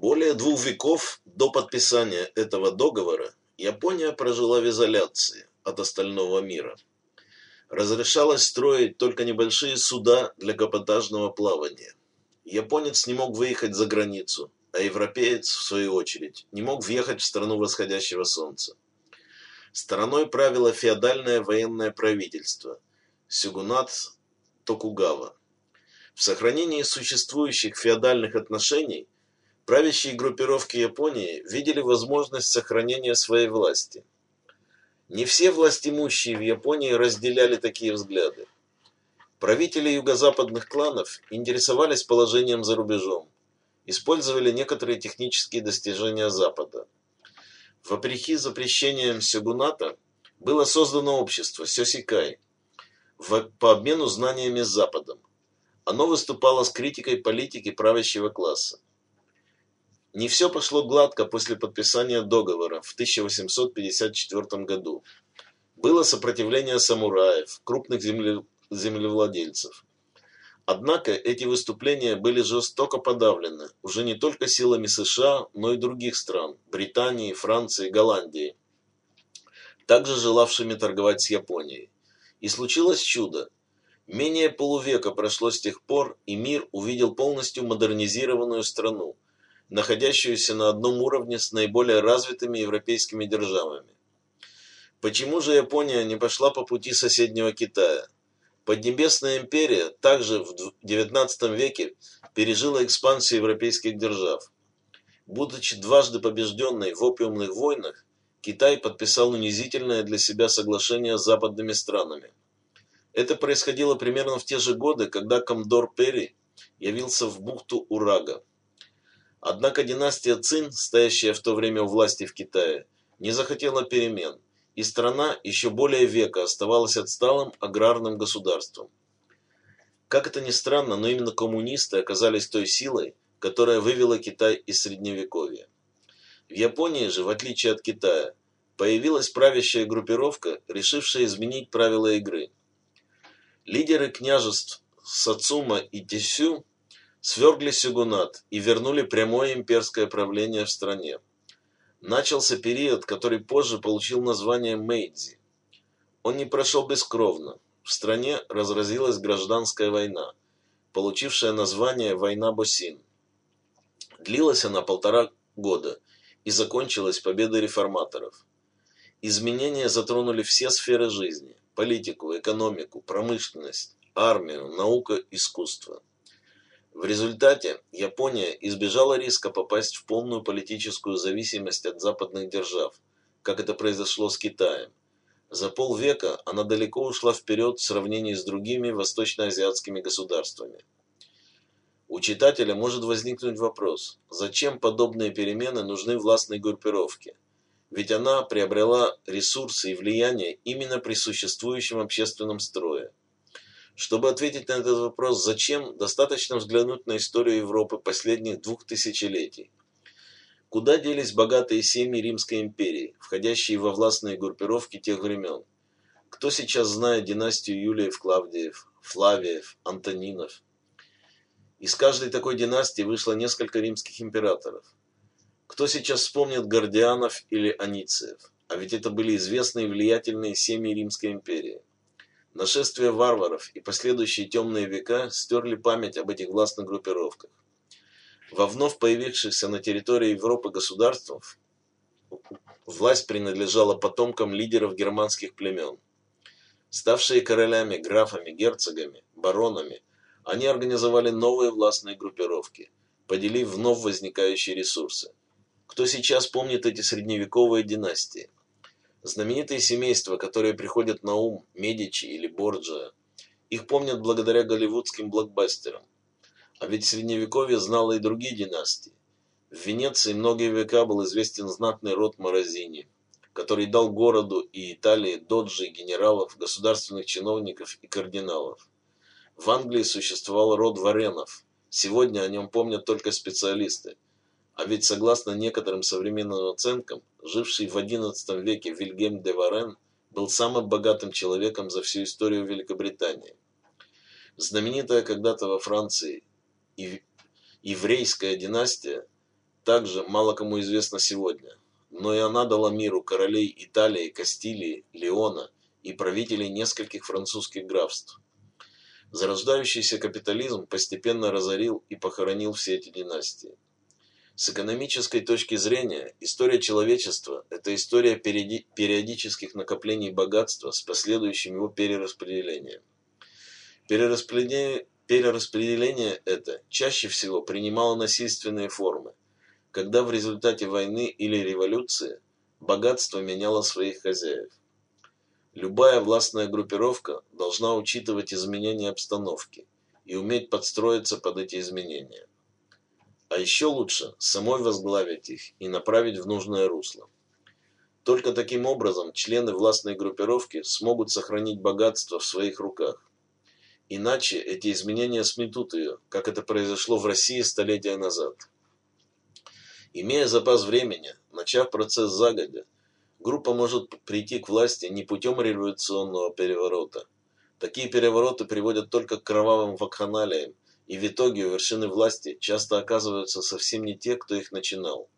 Более двух веков до подписания этого договора Япония прожила в изоляции от остального мира. Разрешалось строить только небольшие суда для каботажного плавания. Японец не мог выехать за границу, а европеец, в свою очередь, не мог въехать в страну восходящего солнца. Стороной правило феодальное военное правительство – сюгунат Токугава. В сохранении существующих феодальных отношений правящие группировки Японии видели возможность сохранения своей власти. Не все властимущие в Японии разделяли такие взгляды. Правители юго-западных кланов интересовались положением за рубежом, использовали некоторые технические достижения Запада. Вопреки запрещениям сёгуната было создано общество Сёсикай по обмену знаниями с Западом. Оно выступало с критикой политики правящего класса. Не все пошло гладко после подписания договора в 1854 году. Было сопротивление самураев, крупных земле, землевладельцев. Однако эти выступления были жестоко подавлены уже не только силами США, но и других стран – Британии, Франции, Голландии, также желавшими торговать с Японией. И случилось чудо. Менее полувека прошло с тех пор, и мир увидел полностью модернизированную страну, находящуюся на одном уровне с наиболее развитыми европейскими державами. Почему же Япония не пошла по пути соседнего Китая? Поднебесная империя также в XIX веке пережила экспансию европейских держав. Будучи дважды побежденной в опиумных войнах, Китай подписал унизительное для себя соглашение с западными странами. Это происходило примерно в те же годы, когда Комдор Перри явился в бухту Урага. Однако династия Цин, стоящая в то время у власти в Китае, не захотела перемен, и страна еще более века оставалась отсталым аграрным государством. Как это ни странно, но именно коммунисты оказались той силой, которая вывела Китай из Средневековья. В Японии же, в отличие от Китая, появилась правящая группировка, решившая изменить правила игры – Лидеры княжеств Сацума и Тисю свергли сюгунат и вернули прямое имперское правление в стране. Начался период, который позже получил название Мэйдзи. Он не прошел бескровно. В стране разразилась гражданская война, получившая название «Война Босин». Длилась она полтора года и закончилась победой реформаторов. Изменения затронули все сферы жизни политику, экономику, промышленность, армию, науку, искусство. В результате Япония избежала риска попасть в полную политическую зависимость от западных держав, как это произошло с Китаем. За полвека она далеко ушла вперед в сравнении с другими восточноазиатскими государствами. У читателя может возникнуть вопрос, зачем подобные перемены нужны властной группировке – ведь она приобрела ресурсы и влияние именно при существующем общественном строе. Чтобы ответить на этот вопрос «зачем?», достаточно взглянуть на историю Европы последних двух тысячелетий. Куда делись богатые семьи Римской империи, входящие во властные группировки тех времен? Кто сейчас знает династию Юлиев-Клавдиев, Флавиев, Антонинов? Из каждой такой династии вышло несколько римских императоров. Кто сейчас вспомнит Гордианов или Анициев? А ведь это были известные влиятельные семьи Римской империи. Нашествие варваров и последующие темные века стерли память об этих властных группировках. Во вновь появившихся на территории Европы государствах власть принадлежала потомкам лидеров германских племен. Ставшие королями, графами, герцогами, баронами, они организовали новые властные группировки, поделив вновь возникающие ресурсы. Кто сейчас помнит эти средневековые династии? Знаменитые семейства, которые приходят на ум, Медичи или Борджиа, их помнят благодаря голливудским блокбастерам. А ведь Средневековье знало и другие династии. В Венеции многие века был известен знатный род Морозини, который дал городу и Италии доджи, генералов, государственных чиновников и кардиналов. В Англии существовал род Варенов. Сегодня о нем помнят только специалисты – а ведь согласно некоторым современным оценкам, живший в XI веке Вильгельм де Варен был самым богатым человеком за всю историю Великобритании. Знаменитая когда-то во Франции еврейская династия также мало кому известна сегодня, но и она дала миру королей Италии, Кастилии, Леона и правителей нескольких французских графств. Зарождающийся капитализм постепенно разорил и похоронил все эти династии. С экономической точки зрения, история человечества – это история периодических накоплений богатства с последующим его перераспределением. Перераспределение, перераспределение это чаще всего принимало насильственные формы, когда в результате войны или революции богатство меняло своих хозяев. Любая властная группировка должна учитывать изменения обстановки и уметь подстроиться под эти изменения. А еще лучше самой возглавить их и направить в нужное русло. Только таким образом члены властной группировки смогут сохранить богатство в своих руках. Иначе эти изменения сметут ее, как это произошло в России столетия назад. Имея запас времени, начав процесс загодя, группа может прийти к власти не путем революционного переворота. Такие перевороты приводят только к кровавым вакханалиям, и в итоге вершины власти часто оказываются совсем не те, кто их начинал.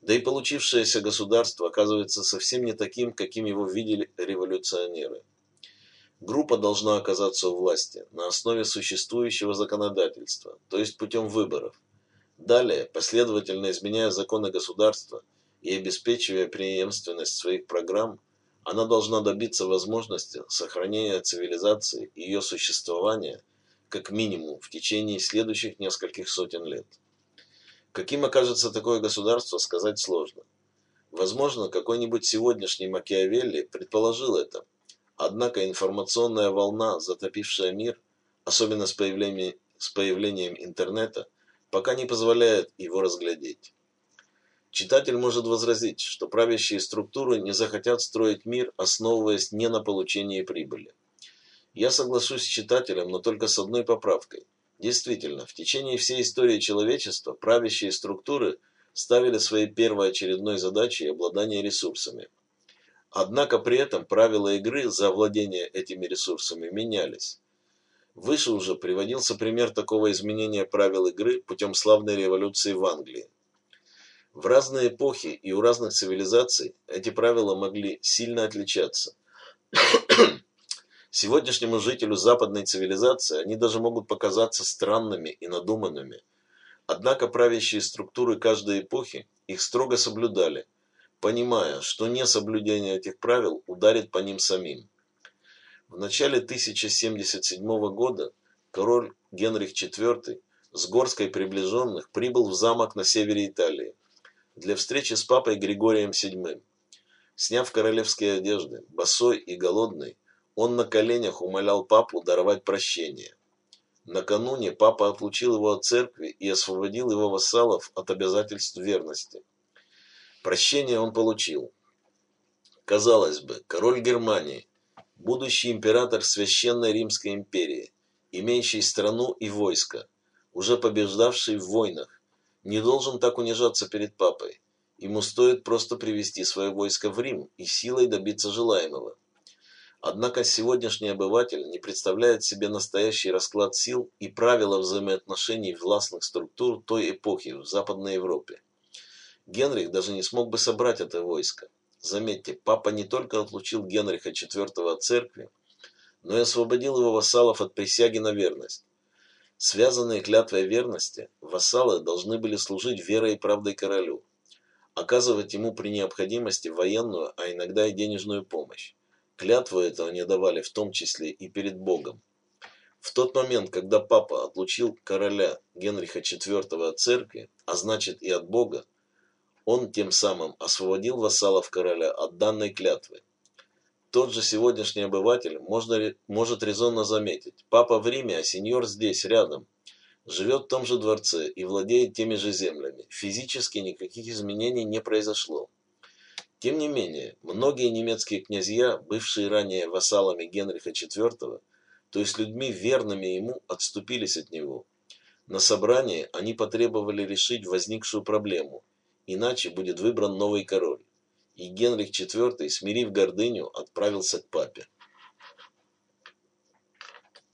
Да и получившееся государство оказывается совсем не таким, каким его видели революционеры. Группа должна оказаться у власти на основе существующего законодательства, то есть путем выборов. Далее, последовательно изменяя законы государства – и обеспечивая преемственность своих программ, она должна добиться возможности сохранения цивилизации и ее существования как минимум в течение следующих нескольких сотен лет. Каким окажется такое государство, сказать сложно. Возможно, какой-нибудь сегодняшний Макиавелли предположил это, однако информационная волна, затопившая мир, особенно с появлением, с появлением интернета, пока не позволяет его разглядеть. Читатель может возразить, что правящие структуры не захотят строить мир, основываясь не на получении прибыли. Я соглашусь с читателем, но только с одной поправкой. Действительно, в течение всей истории человечества правящие структуры ставили своей первоочередной задачей обладание ресурсами. Однако при этом правила игры за владение этими ресурсами менялись. Выше уже приводился пример такого изменения правил игры путем славной революции в Англии. В разные эпохи и у разных цивилизаций эти правила могли сильно отличаться. Сегодняшнему жителю западной цивилизации они даже могут показаться странными и надуманными. Однако правящие структуры каждой эпохи их строго соблюдали, понимая, что несоблюдение этих правил ударит по ним самим. В начале 1077 года король Генрих IV с горской приближенных прибыл в замок на севере Италии для встречи с папой Григорием VII. Сняв королевские одежды, босой и голодный, он на коленях умолял папу даровать прощение. Накануне папа отлучил его от церкви и освободил его вассалов от обязательств верности. Прощение он получил. Казалось бы, король Германии, будущий император Священной Римской империи, имеющий страну и войско, уже побеждавший в войнах, не должен так унижаться перед папой. Ему стоит просто привести свое войско в Рим и силой добиться желаемого. Однако сегодняшний обыватель не представляет себе настоящий расклад сил и правила взаимоотношений властных структур той эпохи в Западной Европе. Генрих даже не смог бы собрать это войско. Заметьте, папа не только отлучил Генриха IV от церкви, но и освободил его вассалов от присяги на верность. Связанные клятвой верности, вассалы должны были служить верой и правдой королю, оказывать ему при необходимости военную, а иногда и денежную помощь. Клятву этого не давали в том числе и перед Богом. В тот момент, когда папа отлучил короля Генриха IV от церкви, а значит и от Бога, он тем самым освободил вассалов короля от данной клятвы. Тот же сегодняшний обыватель можно, может резонно заметить. Папа в Риме, а сеньор здесь, рядом. Живет в том же дворце и владеет теми же землями. Физически никаких изменений не произошло. Тем не менее, многие немецкие князья, бывшие ранее вассалами Генриха IV, то есть людьми верными ему, отступились от него. На собрании они потребовали решить возникшую проблему, иначе будет выбран новый король и Генрих IV, смирив гордыню, отправился к папе.